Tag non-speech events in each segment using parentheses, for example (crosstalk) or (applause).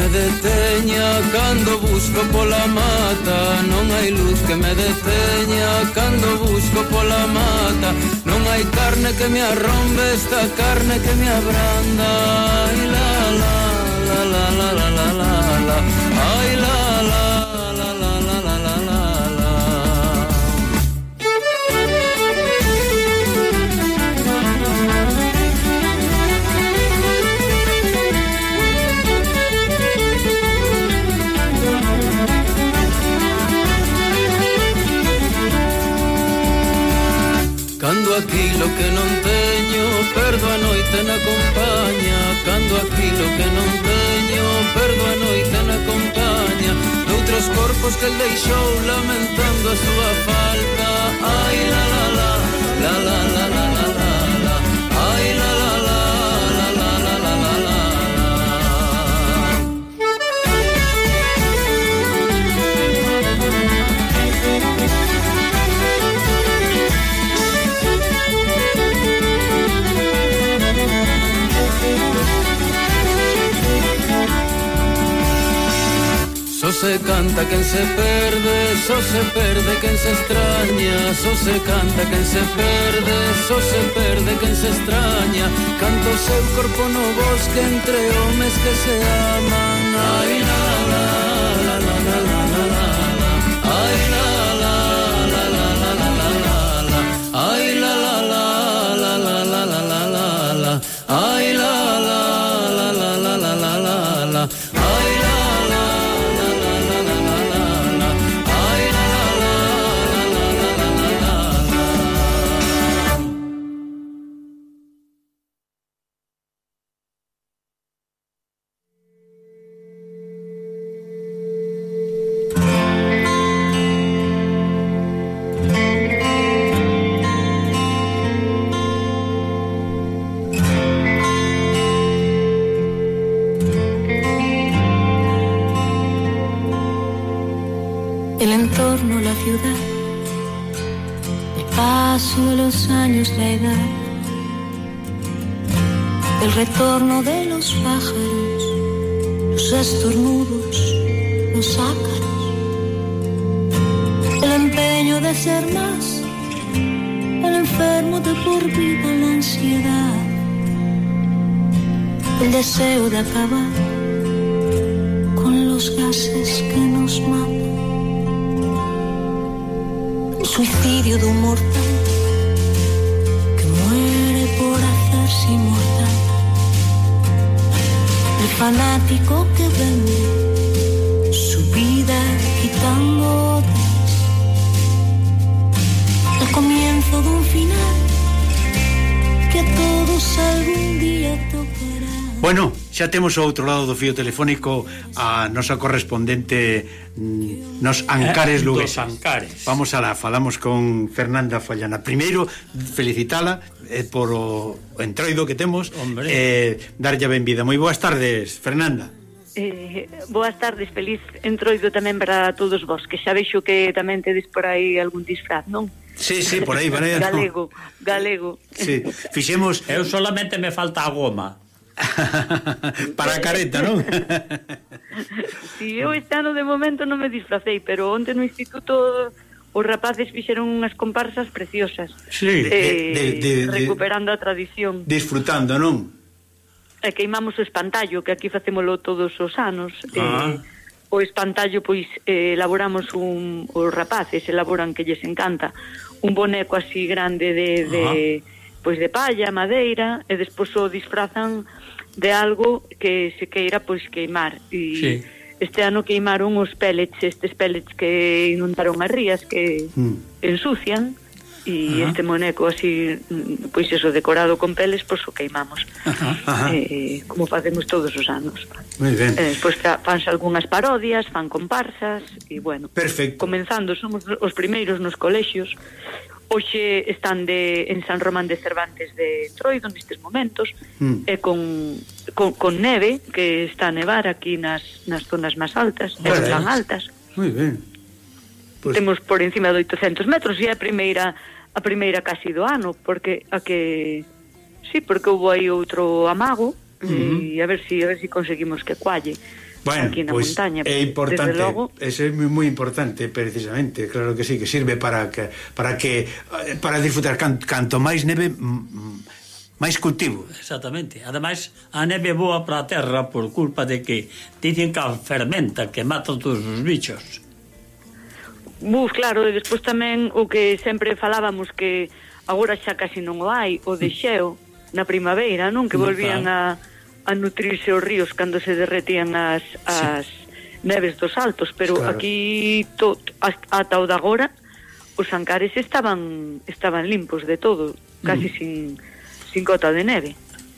me deteña Cando busco pola mata. Non hai luz que me deteña Cando busco pola mata. Non hai carne que me arrombe Esta carne que me abranda. Ai la la la la la la la la. aquilo que non teño Perdo a noite na compañía Cando aquilo que non teño Perdo a noite na compañía Doutros corpos que el deixou Lamentando a súa falta. Ai la la la La la la la. Só se canta quen se perde, só se perde quen se extraña, só se canta quen se perde, só se perde quen se extraña, canto seu corpo no bosque entre homes que se aman, ai, ai. Paso de los años, la edad, el retorno de los pájaros, los estornudos, los ácaros, el empeño de ser más, el enfermo de por vida, la ansiedad, el deseo de acabar con los gases que nos matan suicidio de un mortal que muere por hacerse inmortal. El fanático que vende su vida quitando otras. El comienzo de un final que a todos algún día. Bueno, xa temos ao outro lado do fío telefónico a nosa correspondente mm, nos Ancares Lugues. Dos Ancares. Vamos alá, falamos con Fernanda Fallana. Primeiro, felicitala eh, por o entroido que temos. Hombre. Eh, darlle a benvida. Moi boas tardes, Fernanda. Eh, boas tardes, feliz entroido tamén para todos vos, que xa vexo que tamén tedes por aí algún disfraz, non? Sí, sí, por aí, Vanessa. Galego, galego. Sí, fixemos... Eu solamente me falta a goma. (laughs) Para a careta, non? (laughs) si, eu este ano de momento non me disfracei, pero onte no instituto os rapaces fixeron unhas comparsas preciosas. Sí, eh, de, de, de, recuperando a tradición. Disfrutando, non? E queimamos o espantallo, que aquí facémolo todos os anos. Eh, ah. Eh, o espantallo, pois, eh, elaboramos un... Os rapaces elaboran, que lles encanta, un boneco así grande de... de ah pois de palla, madeira e despois o disfrazan de algo que se queira pois queimar e sí. este ano queimaron os pellets, estes pellets que inundaron as rías que mm. ensucian e uh -huh. este moneco así mm, pois eso decorado con peles pois o queimamos uh -huh. Uh -huh. Eh, como facemos todos os anos Moi ben. eh, pois fanse algunhas parodias fan comparsas e bueno Perfecto. comenzando somos os primeiros nos colexios Oxe están de, en San Román de Cervantes de Troido nestes momentos mm. e con, con, con neve que está a nevar aquí nas, nas zonas máis altas e vale. tan altas Moi ben. Pues... Temos por encima de 800 metros e é a primeira a primeira casi do ano porque a que sí, porque houve aí outro amago e a ver si a ver si conseguimos que cualle bueno, aquí na pues montaña. É importante, logo... ese é moi importante precisamente, claro que sí, que sirve para que para que para disfrutar canto, canto máis neve máis cultivo. Exactamente. Ademais, a neve boa para a terra por culpa de que dicen que fermenta, que mata todos os bichos. Buf, claro, e despois tamén o que sempre falábamos que agora xa casi non o hai, o de xeo na primavera, non? Que mm, volvían a a nutrirse os ríos cando se derretían as, as sí. neves dos altos, pero claro. aquí to, ata o de agora os ancares estaban estaban limpos de todo, casi mm. sin, sin gota de neve.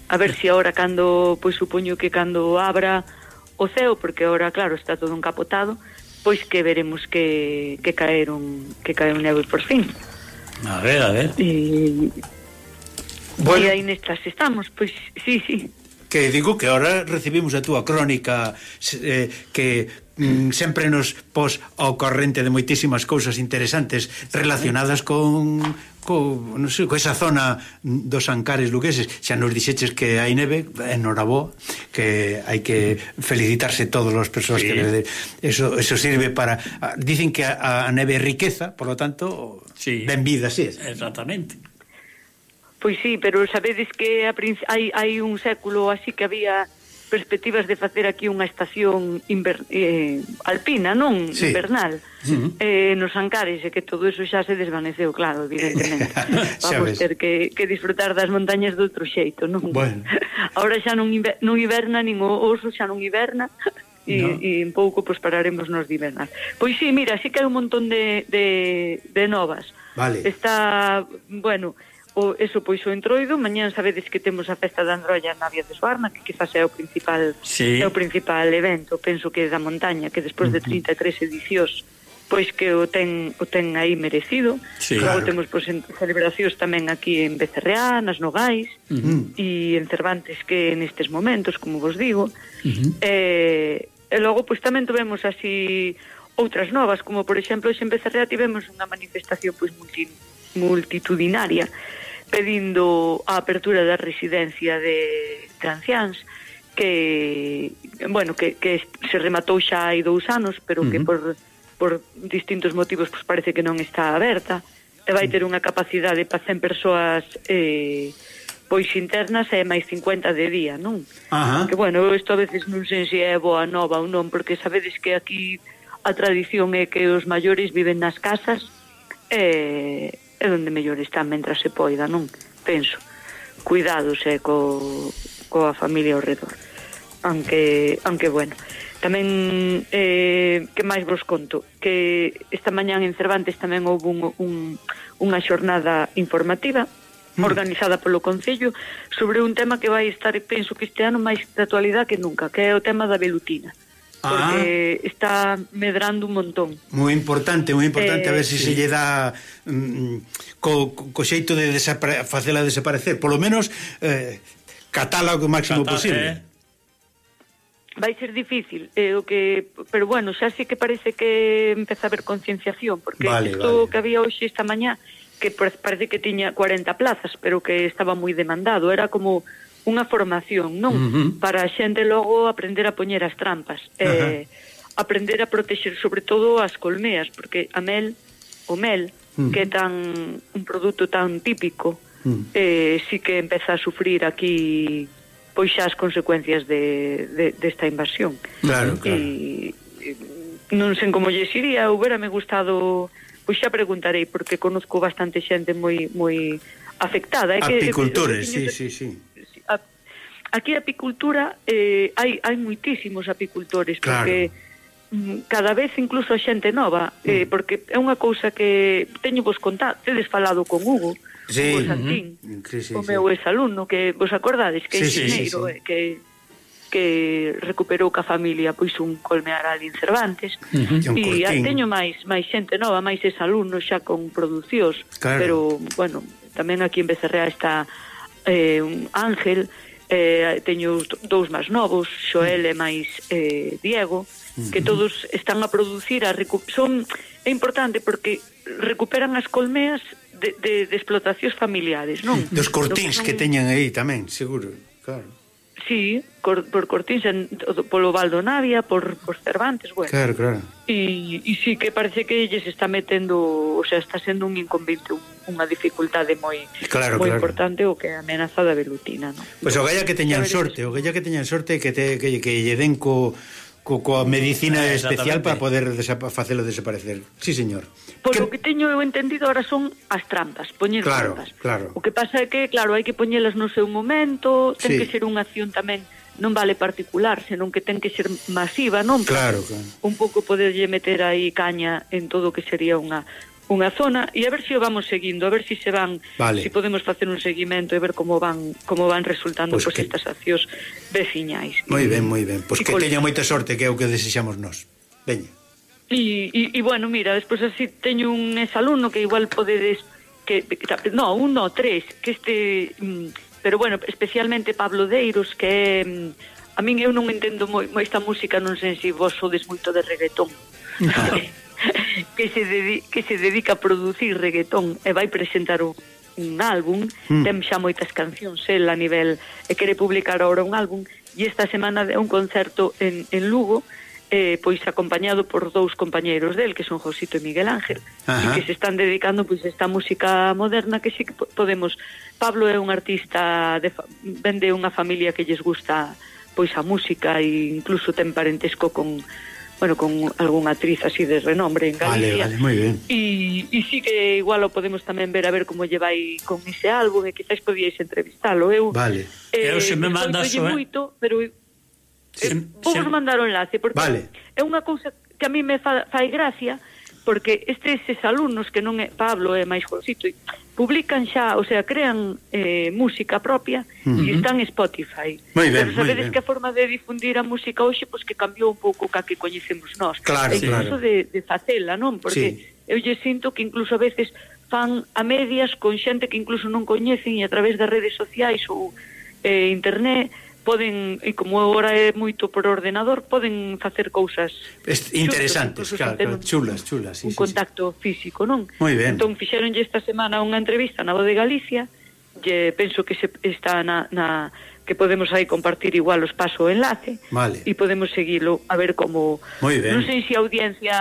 A ver se si agora cando, pois supoño que cando abra o ceo, porque agora claro está todo encapotado, pois que veremos que, que caeron que caeron neve por fin. A ver, a ver. E, bueno. e aí nestas estamos, pois sí, sí que digo que ahora recibimos a túa crónica eh, que mm, sempre nos pos ao corrente de moitísimas cousas interesantes relacionadas con co, non sei, co esa zona dos Ancares lugueses, xa nos dixeches que hai neve, enhorabó, que hai que felicitarse todos os persoas sí. que neve. eso, eso sirve para ah, dicen que a, a neve riqueza, por lo tanto, sí. ben vida, sí. Exactamente. Pois sí, pero sabedes que a hai, hai un século así que había perspectivas de facer aquí unha estación inver, eh, alpina, non? Sí. Invernal. Uh -huh. eh, nos Ancares, e que todo eso xa se desvaneceu, claro, evidentemente. (laughs) Vamos ter que, que disfrutar das montañas de outro xeito, non? Bueno. (laughs) Ahora xa non, inver, non hiberna, nin o oso xa non hiberna, (laughs) e, no. e un pouco pois, pararemos nos de hibernar. Pois sí, mira, sí que hai un montón de, de, de novas. Vale. Está, bueno, o eso pois o entroido, mañán sabedes que temos a festa da Androlla na Vía de Suarna, que quizás é o principal sí. é o principal evento, penso que é da montaña, que despois de 33 edicións pois que o ten o ten aí merecido. Sí, Logo claro. temos pois, celebracións tamén aquí en Becerreá, nas Nogais uh -huh. e en Cervantes que nestes momentos, como vos digo. Uh -huh. eh, e logo pois tamén tivemos así outras novas, como por exemplo, en Becerreá tivemos unha manifestación pois multi, multitudinaria pedindo a apertura da residencia de transiáns que bueno, que, que se rematou xa hai dous anos, pero uh -huh. que por por distintos motivos pois parece que non está aberta e vai ter unha capacidade para 100 persoas eh, pois internas e máis 50 de día, non? Ajá. Que bueno, isto a veces non sei se é boa nova ou non, porque sabedes que aquí a tradición é que os maiores viven nas casas e, é donde mellor están mentras se poida, non? Penso, cuidados e co, coa familia ao redor. Aunque, aunque bueno, tamén eh, que máis vos conto que esta mañán en Cervantes tamén houve un, un, unha xornada informativa mm. organizada polo Concello sobre un tema que vai estar, penso que este ano máis de actualidade que nunca, que é o tema da velutina. Ah. porque ah. está medrando un montón. Moi importante, moi importante, eh, a ver eh, se si sí. se lle dá mm, co, co xeito de desapare, facela desaparecer, polo menos eh, catala o máximo Catar, posible. Eh. Vai ser difícil, eh, o que, pero bueno, xa sí que parece que empeza a haber concienciación, porque vale, isto vale. que había hoxe esta mañá, que parece que tiña 40 plazas, pero que estaba moi demandado, era como unha formación, non? Uh -huh. Para a xente logo aprender a poñer as trampas. Uh -huh. Eh, aprender a protexer sobre todo as colmeas, porque a mel, o mel, uh -huh. que é tan un produto tan típico, uh -huh. eh, sí que empeza a sufrir aquí pois xa as consecuencias de, de, desta invasión. Claro, claro. E, non sen como lle xiría, houberame gustado, pois xa preguntarei, porque conozco bastante xente moi moi afectada. É que, Apicultores, sí, sí, sí. Aquí a apicultura eh, hai, hai muitísimos apicultores, claro. porque mm, cada vez incluso a xente nova, eh, porque é unha cousa que teño vos contado, tedes falado con Hugo, sí, Hugo Santín, uh sí, sí, o meu sí. que vos acordades que sí, é xineiro, sí, sí, sí. Eh, que que recuperou ca familia pois un colmear ali en Cervantes uh -huh. e teño máis máis xente nova, máis exalumnos xa con producións, claro. pero bueno, tamén aquí en Becerrea está eh, un Ángel eh, teño dous máis novos, Xoel e máis eh, Diego, que todos están a producir, a recu son é importante porque recuperan as colmeas de, de, de explotacións familiares, non? Dos cortins que, teñen que teñan aí tamén, seguro, claro. Sí, cor, por Cortisa, polo Valdo Navia, por, por Cervantes, bueno. Claro, claro. E, e sí que parece que lle se está metendo, o sea, está sendo un inconveniente, unha dificultade moi claro, moi claro. importante o que amenaza da velutina, non? Pois pues, o galla que teñan sorte, o galla que teñan sorte que te, que, que lle den co co, coa medicina eh, especial para poder desapa, facelo desaparecer. Sí, señor. Por que... o que teño eu entendido agora son as trampas, poñer claro, trampas. Claro. O que pasa é que, claro, hai que poñelas no seu momento, ten sí. que ser unha acción tamén non vale particular, senón que ten que ser masiva, non? Claro, claro. Un pouco poderlle meter aí caña en todo o que sería unha unha zona e a ver se o vamos seguindo, a ver se si se van, vale. se si podemos facer un seguimento e ver como van como van resultando pois pues que... estas accións veciñais. Moi ben, moi ben. Pois pues que teña moita sorte, que é o que desexamos nós. Veña. E, e, e bueno, mira, despois así teño un exalumno que igual podedes que, que no, un no, tres, que este mm, pero bueno, especialmente Pablo Deiros que é mm, a min eu non entendo moi, moi esta música, non sei se vos sodes moito de reggaetón. (laughs) (laughs) que se, dedi, que se dedica a producir reggaetón e vai presentar un, un álbum, mm. ten xa moitas cancións el a nivel, e quere publicar ahora un álbum, e esta semana de un concerto en, en Lugo, eh, pois acompañado por dous compañeiros del, que son Josito e Miguel Ángel, Ajá. e que se están dedicando pois esta música moderna que sí que podemos... Pablo é un artista, de, vende unha familia que lles gusta pois a música e incluso ten parentesco con bueno, con algunha actriz así de renombre en Galicia. Vale, vale, moi ben. E, e sí que igual o podemos tamén ver a ver como lle vai con ese álbum e quizás podíais entrevistalo. Eu, vale. Eh, eu se me mandas... Eh? Moito, pero Sí, eh, vou vos mandar o enlace porque vale. é unha cousa que a mí me fa, fai gracia porque estes alumnos que non é Pablo é máis jovencito publican xa, o sea, crean eh, música propia uh -huh. e están en Spotify. Moi ben, Pero sabedes que a forma de difundir a música hoxe pois que cambiou un pouco ca que coñecemos nós. Claro, e sí, claro. de, de facela, non? Porque sí. eu lle sinto que incluso a veces fan a medias con xente que incluso non coñecen e a través das redes sociais ou eh, internet poden, e como agora é moito por ordenador, poden facer cousas Est interesantes, claro, claro, chulas, chulas, sí, un sí, contacto sí. físico, non? Moi ben. Entón fixeronlle esta semana unha entrevista na Voz de Galicia, lle penso que se está na, na que podemos aí compartir igual os paso o enlace vale. e podemos seguilo a ver como non sei se a audiencia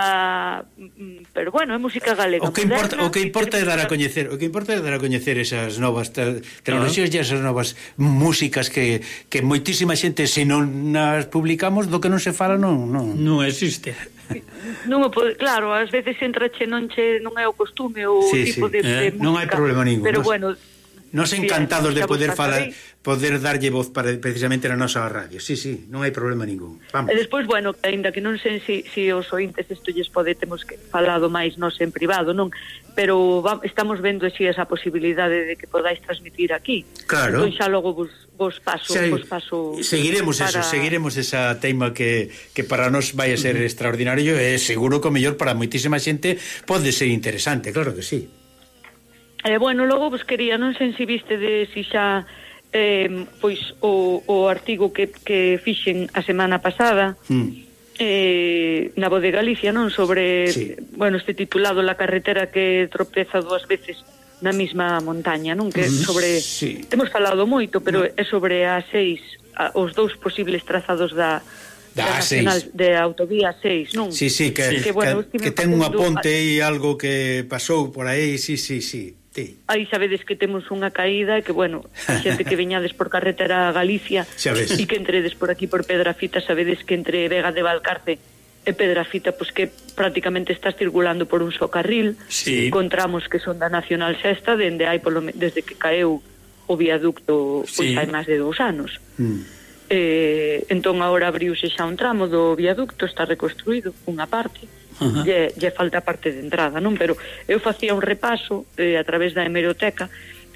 mm, pero bueno, é música galega o que pois importa, moderna, o que importa é dar a coñecer o que importa é dar a coñecer esas novas tecnologías claro. e esas novas músicas que, que moitísima xente se non nas publicamos do que non se fala non, non. non existe (laughs) non pode, claro, ás veces entra che non, che non é o costume o sí, tipo sí. de, de eh, música non hai problema ningún pero nos... bueno Nos encantados de poder falar, poder darlle voz para precisamente na nosa radio. Sí, sí, non hai problema ningún. Vamos. E despois, bueno, aínda que non sei se si, si os ointes isto lles pode temos que falado máis nos en privado, non, pero va, estamos vendo si esa posibilidade de que podáis transmitir aquí. Claro. Entón xa logo vos, vos paso, Se, vos paso Seguiremos para... eso, seguiremos esa teima que, que para nós vai a ser extraordinario e seguro que o mellor para moitísima xente pode ser interesante, claro que sí. Eh, bueno, logo vos quería, non sei se viste de si xa eh, pois o, o artigo que, que fixen a semana pasada mm. eh, na Voz de Galicia, non? Sobre, sí. bueno, este titulado La carretera que tropeza dúas veces na mesma montaña, non? Que mm-hmm. sobre... Sí. Temos falado moito, pero no. é sobre a seis, a, os dous posibles trazados da, da, da nacional, de autovía 6, non? Sí, sí, que, sí. que, bueno, que, que ten unha ponte e algo que pasou por aí, sí, sí, sí. Sí. Aí sabedes que temos unha caída e que, bueno, a (laughs) xente que veñades por carretera a Galicia e que entredes por aquí por Pedrafita, sabedes que entre Vega de Valcarce e Pedrafita, pois que prácticamente estás circulando por un só carril, sí. encontramos que son da Nacional Sexta, dende hai polo, desde que caeu o viaducto pois sí. hai máis de dous anos. Mm. Eh, entón agora abriuse xa un tramo do viaducto, está reconstruído unha parte. -huh. lle, lle falta a parte de entrada, non? Pero eu facía un repaso eh, a través da hemeroteca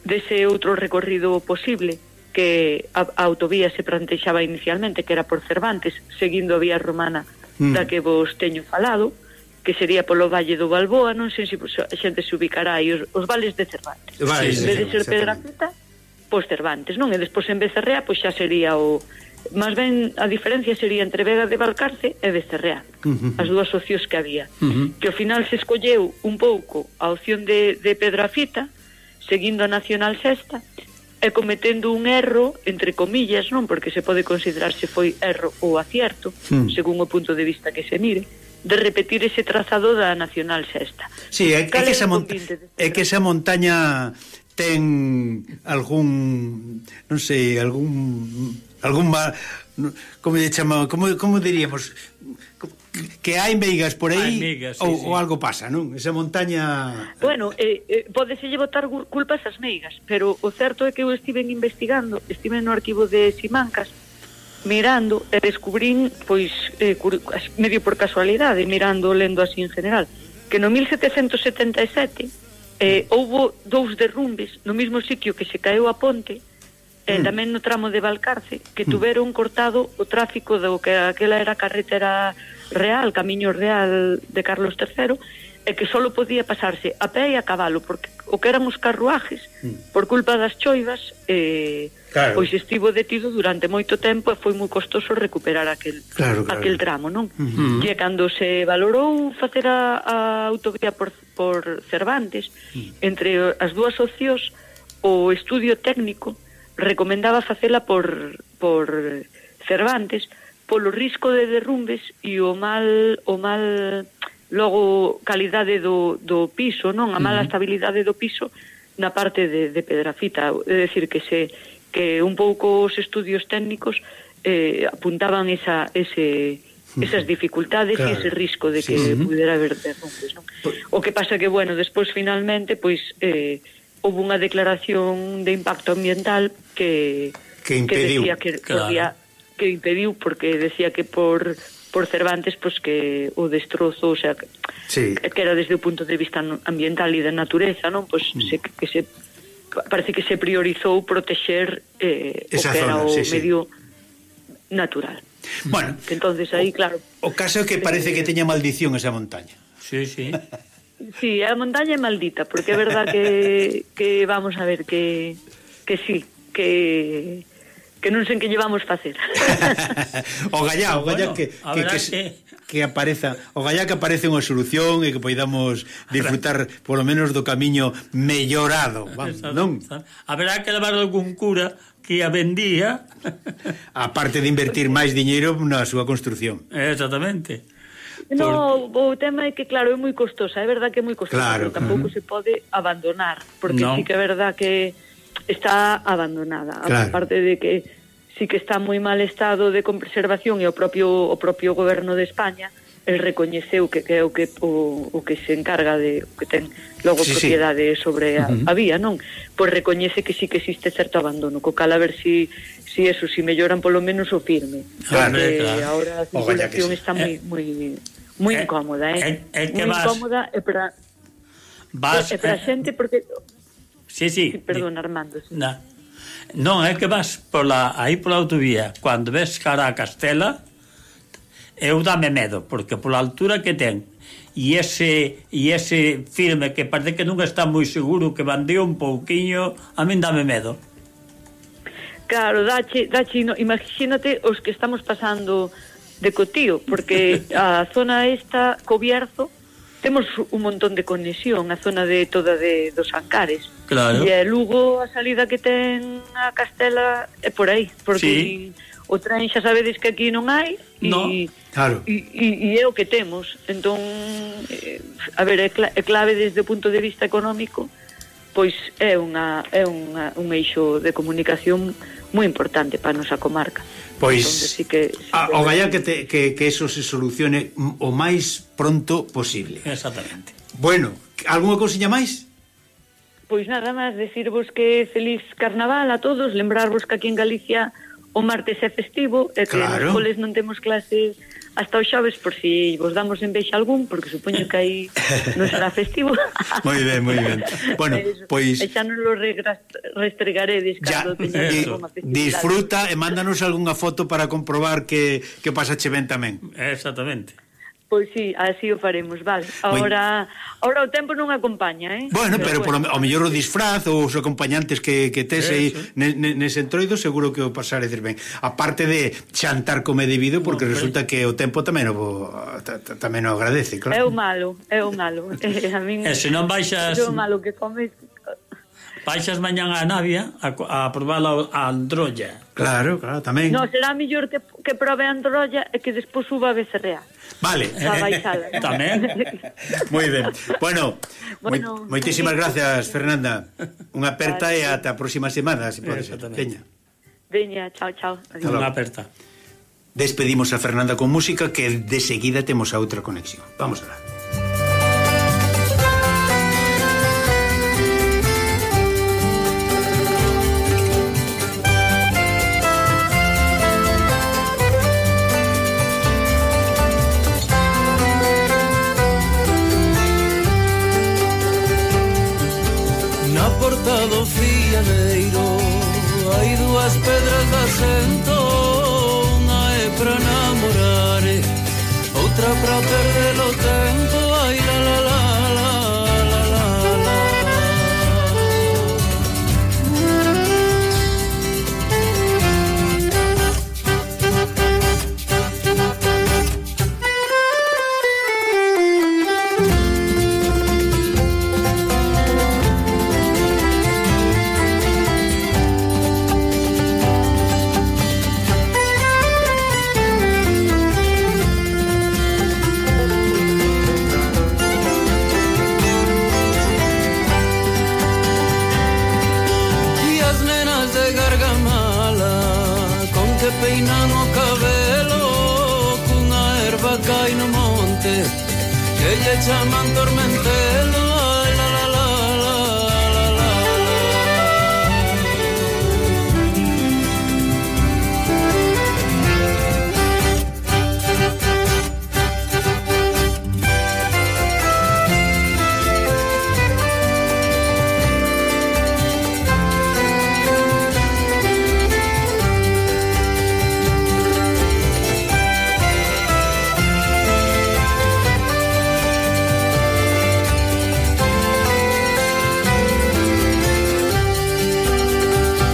dese outro recorrido posible que a, a autovía se plantexaba inicialmente, que era por Cervantes, seguindo a vía romana mm. da que vos teño falado, que sería polo Valle do Balboa, non sei se a xente se ubicará aí, os, os vales de Cervantes. Vale, sí, en vez de ser Pedrafita, pois Cervantes, non? E despois en Becerrea, pois xa sería o, máis ben, a diferencia sería entre Vega de Valcarce e Becerreá, uh -huh. as dúas opcións que había. Uh -huh. Que ao final se escolleu un pouco a opción de, de Pedrafita, seguindo a Nacional Sexta, e cometendo un erro, entre comillas, non porque se pode considerar se foi erro ou acierto, mm. según o punto de vista que se mire, de repetir ese trazado da Nacional Sexta. Sí, é, é, que, esa monta é que esa montaña ten algún, non sei, algún algún mal, como lle chamamos, como, como diríamos, pois, que hai meigas por aí meigas, sí, ou, sí. ou algo pasa, non? Esa montaña... Bueno, eh, eh, podeselle botar culpas ás meigas, pero o certo é que eu estiven investigando, estive no arquivo de Simancas, mirando e descubrín, pois, eh, medio por casualidade, mirando, lendo así en general, que no 1777 eh, houbo dous derrumbes no mismo sitio que se caeu a ponte, e tamén no tramo de Valcarce, que mm. tuveron cortado o tráfico do que aquela era carretera real, camiño real de Carlos III, e que só podía pasarse a pé e a cabalo, porque o que eran os carruajes, mm. por culpa das choivas, eh, claro. pois estivo detido durante moito tempo e foi moi costoso recuperar aquel claro, claro. aquel tramo, non? Mm-hmm. Mm-hmm. Uh. E cando se valorou facer a, a autovía por, por Cervantes, entre as dúas opcións, o estudio técnico recomendaba facela por, por Cervantes polo risco de derrumbes e o mal o mal logo calidade do, do piso, non? A mala estabilidade do piso na parte de, de Pedrafita, é decir que se que un pouco os estudios técnicos eh, apuntaban esa ese esas dificultades claro. e ese risco de que sí. pudera haber derrumbes, non? O que pasa que, bueno, despois finalmente, pois, eh, houve unha declaración de impacto ambiental que que impediu que, decía que claro. podía, que impediu porque decía que por por Cervantes pois que o destrozo, o sea, sí. que era desde o punto de vista ambiental e da natureza, non? Pois mm. se que se parece que se priorizou protexer eh, Esa o que zona, era o sí, medio sí. natural. Bueno, entonces aí claro. O caso é que eh, parece eh, que teña maldición esa montaña. Sí, sí. (laughs) Sí, a montaña é maldita, porque é verdad que, (laughs) que vamos a ver que, que sí, que que non sen que llevamos facer. (laughs) o gallá, o gallá ah, bueno, que, que, que, que, que apareza, o gallá que aparece unha solución e que poidamos disfrutar polo menos do camiño mellorado, vamos, non? Haberá que levar algún cura que a vendía. Aparte de invertir máis diñeiro na súa construción. Exactamente. No, por... o tema é que, claro, é moi costosa, é verdad que é moi costosa, claro. pero tampouco uh -huh. se pode abandonar, porque no. sí que é verdad que está abandonada, claro. aparte de que sí que está moi mal estado de conservación e o propio o propio goberno de España el recoñeceu que, que é o que o, o que se encarga de o que ten logo sí, propiedade sí. sobre a, uh -huh. a vía, non? Pois recoñece que sí que existe certo abandono, co cal a ver si si eso si melloran polo menos o firme. Claro, claro. Ahora a situación sí. está moi eh, moi moi eh, incómoda, eh? eh, eh moi vas... incómoda e para vas, e, para eh, xente porque Sí, sí. sí perdón, Armando. Sí. Na. Non, é eh, que vas pola, aí pola autovía, cando ves cara a Castela, eu dame medo, porque pola altura que ten, e ese, e ese firme que parece que nunca está moi seguro, que bandeu un pouquiño, a min dame medo. Claro, dache, dache, no, imagínate os que estamos pasando de Cotío, porque (laughs) a zona esta, Cobierzo, temos un montón de conexión, a zona de toda de dos Ancares. Claro. E Lugo, a salida que ten a Castela é por aí, porque sí. o tren xa sabedes que aquí non hai e no. Claro. E, e, e é o que temos. Entón, eh, a ver, é clave desde o punto de vista económico, pois é unha é unha un eixo de comunicación moi importante para a nosa comarca. Pois Entonces, sí que, sí a, o gallar que, te, que, que eso se solucione o máis pronto posible. Exactamente. Bueno, algunha cousiña máis? Pois nada máis decirvos que feliz carnaval a todos, lembrarvos que aquí en Galicia o martes é festivo e que claro. nos coles non temos clases hasta o xoves por si vos damos en beixa algún, porque supoño que aí (laughs) non será festivo. moi ben, moi ben. Bueno, pois... E xa non lo restregaredes cando teñades eh, unha festividade. Disfruta e mándanos algunha foto para comprobar que, que pasache ben tamén. Exactamente. Pois sí, así o faremos, vale. Agora, bueno. agora o tempo non acompaña, eh? Bueno, pero, pero bueno. por mellor o disfraz ou os acompañantes que, que tes aí sí, ne, ne, nese entroido seguro que o pasar pasaredes ben. A parte de xantar como é debido, porque no, resulta que o tempo tamén o, tamén o agradece, claro. É o malo, é o malo. (laughs) Eh, a min, e se non baixas... É o malo que comes... Baixas mañán a Navia a, a probar a, a Androlla Claro, claro, tamén. No, será mellor que, que probe Androlla e que despois suba a Becerrea. Vale. Xa baixada. (laughs) tamén. moi ben. Bueno, bueno moi, moitísimas sí. gracias, Fernanda. Unha aperta vale. e ata a próxima semana, se pode ser. Veña. Veña, chao, chao. Adiós. Unha aperta. Despedimos a Fernanda con música que de seguida temos a outra conexión. Vamos alá. agardas entón Unha é para namorar Outra para perder o tempo ella llaman tormentero